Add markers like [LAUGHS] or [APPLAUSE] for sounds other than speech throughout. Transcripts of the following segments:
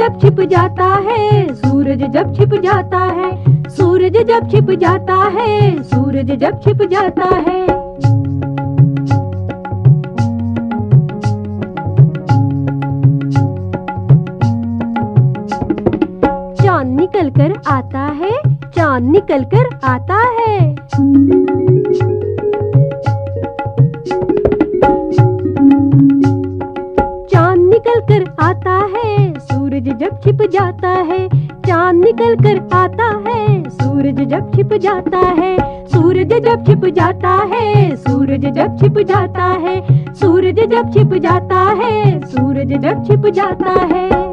जब छिप जाता है, सूरज जब छिप जाता है, सूरज जब छिप जाता है, सूरज जब छिप जाता है। चाँद निकल कर आता है, चाँद निकल कर आता है। चाँद निकल कर आता है, सूरज जब छिप जाता है, चाँद निकल कर आता है, सूरज जब छिप जाता है, सूरज जब छिप जाता है, सूरज जब छिप जाता है, सूरज जब छिप जाता है, सूरज जब छिप जाता है।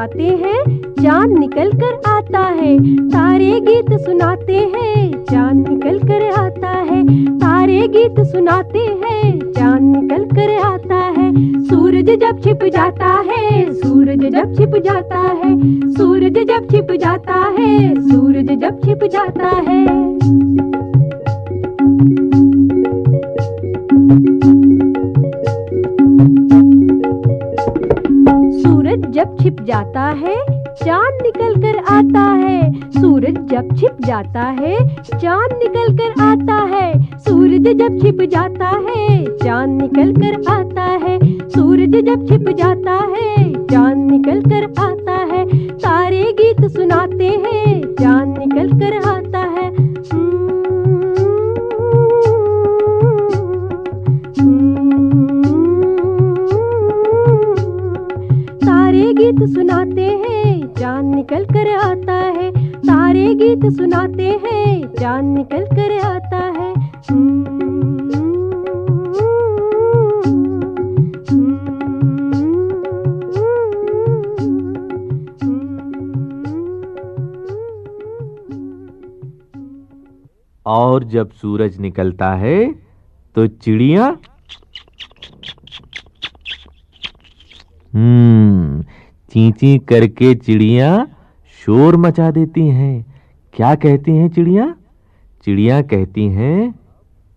सुनाते हैं, चाँद निकल कर आता है। तारे गीत सुनाते हैं, चाँद निकल कर आता है। तारे गीत सुनाते हैं, चाँद निकल कर आता है। सूरज जब छिप जाता है, सूरज जब छिप जाता है। सूरज जब छिप जाता है, सूरज जब छिप जाता है। जब छिप जाता है, चाँद निकल कर आता है। सूरज जब छिप जाता है, चाँद निकल कर आता है। सूरज जब छिप जाता है, चाँद निकल कर आता है। सूरज जब छिप जाता है, चाँद निकल कर आता है। तारे गीत सुनाते हैं, चाँद निकल कर आता चाँद निकल कर आता है। तारे गीत सुनाते हैं चाँद निकल कर आता है। और जब सूरज निकलता है तो चिड़िया हम्म चींची करके चिड़िया शोर मचा देती हैं। क्या कहती हैं चिड़िया? चिड़िया कहती हैं,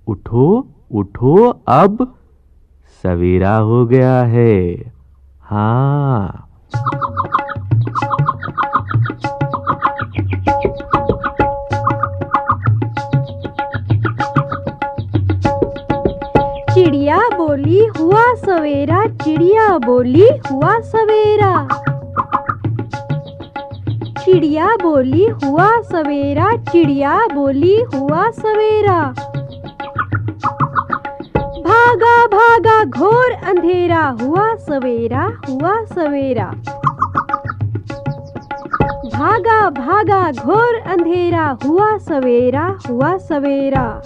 उठो उठो, अब सवेरा हो गया है। हाँ। चिड़िया बोली, हुआ सवेरा, चिड़िया बोली, हुआ सवेरा। चिड़िया बोली, हुआ सवेरा, चिड़िया बोली, हुआ सवेरा। भागा भागा, घोर अंधेरा, हुआ सवेरा हुआ सवेरा। भागा भागा, घोर अंधेरा, हुआ सवेरा हुआ सवेरा।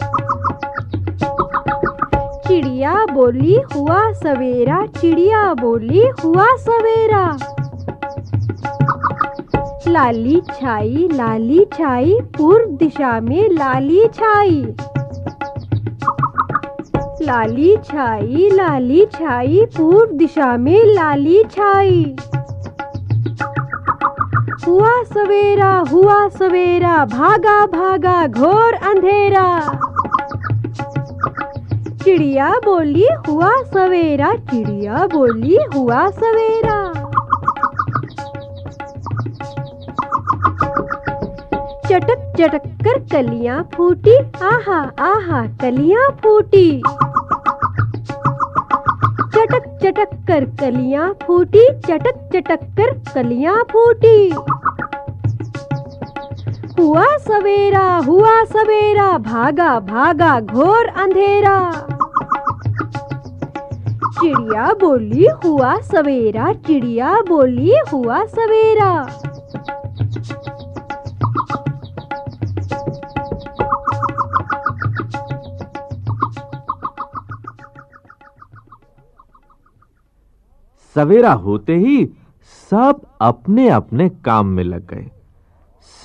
चिड़िया बोली, हुआ सवेरा। चिड़िया बोली, हुआ सवेरा। लाली छाई लाली छाई, पूर्व दिशा में लाली छाई। लाली छाई लाली छाई, पूर्व दिशा में लाली छाई। हुआ सवेरा हुआ सवेरा, भागा भागा, घोर अंधेरा। चिड़िया बोली, हुआ सवेरा, चिड़िया बोली, हुआ सवेरा। चटक चटक कर कलियाँ फूटी। आहा आहा कलियाँ फूटी। चटक चटक कर कलियाँ फूटी। चटक चटक कर कलियाँ फूटी। हुआ सवेरा हुआ सवेरा, भागा भागा घोर अंधेरा। चिड़िया बोली, हुआ सवेरा, चिड़िया बोली, हुआ सवेरा। सवेरा होते ही सब अपने अपने काम में लग गए।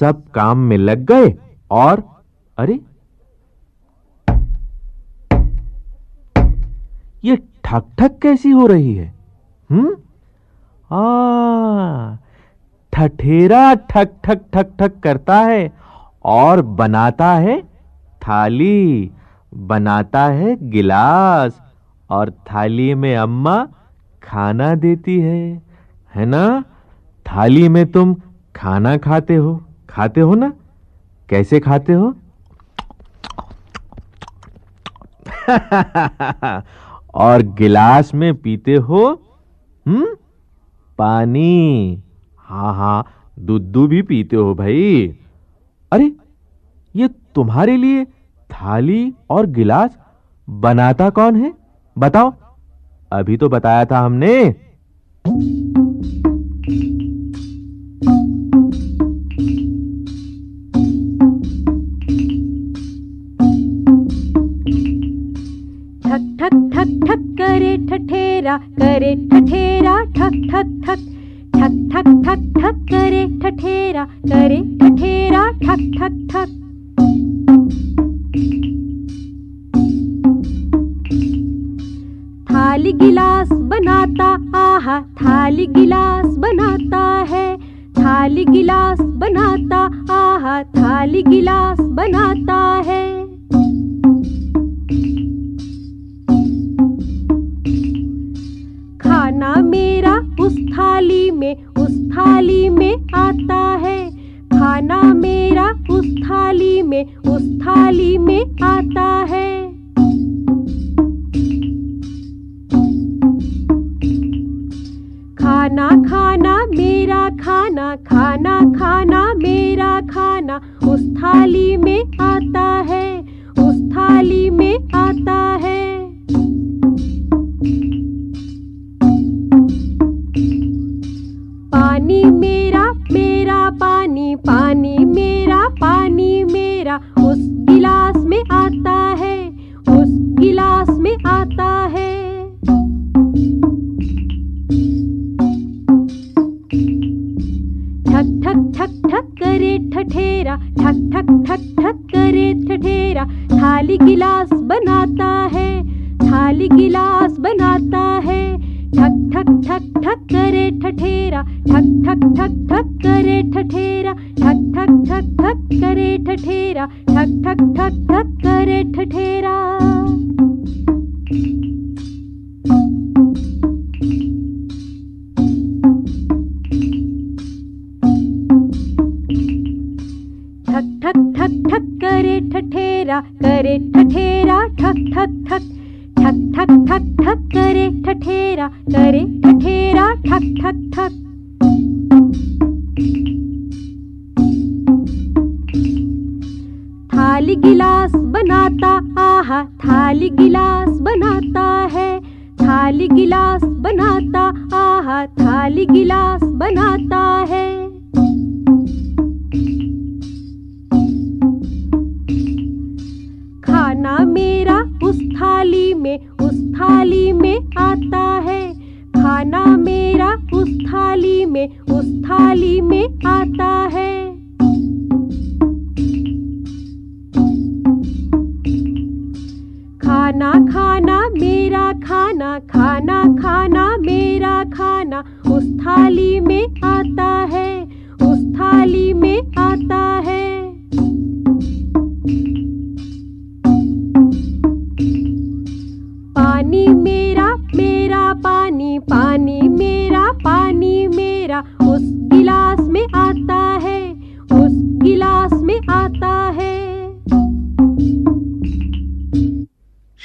सब काम में लग गए और अरे, ये ठक ठक कैसी हो रही है? हम्म? आ, ठठेरा ठक ठक ठक ठक करता है और बनाता है थाली, बनाता है गिलास और थाली में अम्मा खाना देती है है ना? थाली में तुम खाना खाते हो। खाते हो ना? कैसे खाते हो? [LAUGHS] और गिलास में पीते हो हम्म? पानी। हाँ हाँ दूध भी पीते हो भाई। अरे, ये तुम्हारे लिए थाली और गिलास बनाता कौन है? बताओ। अभी तो बताया था हमने। ठक ठक ठक ठक, करे ठठेरा करे ठठेरा, ठक ठक ठक। ठक ठक ठक ठक, करे ठठेरा करे ठठेरा। थाली गिलास बनाता, आहा, थाली गिलास बनाता है। थाली गिलास बनाता, आहा, थाली गिलास बनाता है। खाना मेरा उस थाली में, उस थाली में आता है। खाना मेरा उस थाली में, उस थाली में आता है। खाना खाना, मेरा खाना खाना खाना, मेरा खाना। उस थाली में आता है, उस थाली में आता है ठक ठक ठक करे ठठेरा ठक ठक ठक ठक करे ठठेरा ठक ठक ठक ठक करे ठठेरा ठक ठक ठक ठक करे ठठेरा ठक ठक ठक ठक करे ठठेरा करे ठठेरा ठक ठक ठक ठक ठक ठक ठक, करे ठठेरा करे ठठेरा, ठक ठक ठक। थाली गिलास बनाता, आहा, थाली गिलास बनाता है। थाली गिलास बनाता, आहा, थाली गिलास बनाता है। में, उस थाली में आता है। खाना मेरा उस थाली में, उस थाली में आता है। खाना खाना मेरा खाना खाना खाना मेरा खाना, उस थाली में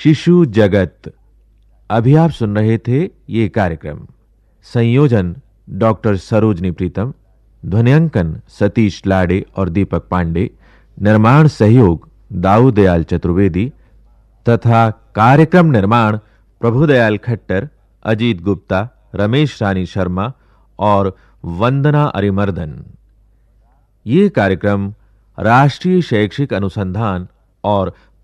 शिशु जगत। अभी आप सुन रहे थे ये कार्यक्रम। संयोजन, डॉक्टर सरोजनी प्रीतम, ध्वनियांकन, सतीश लाड़े और दीपक पांडे, निर्माण सहयोग, दाऊदयाल चतुर्वेदी, तथा कार्यक्रम निर्माण, प्रभुदयाल खट्टर, अजीत गुप्ता, रमेश रानी शर्मा और वंदना अरिमर्दन। ये कार्यक्रम राष्ट्रीय शैक्षिक अनुसंधान और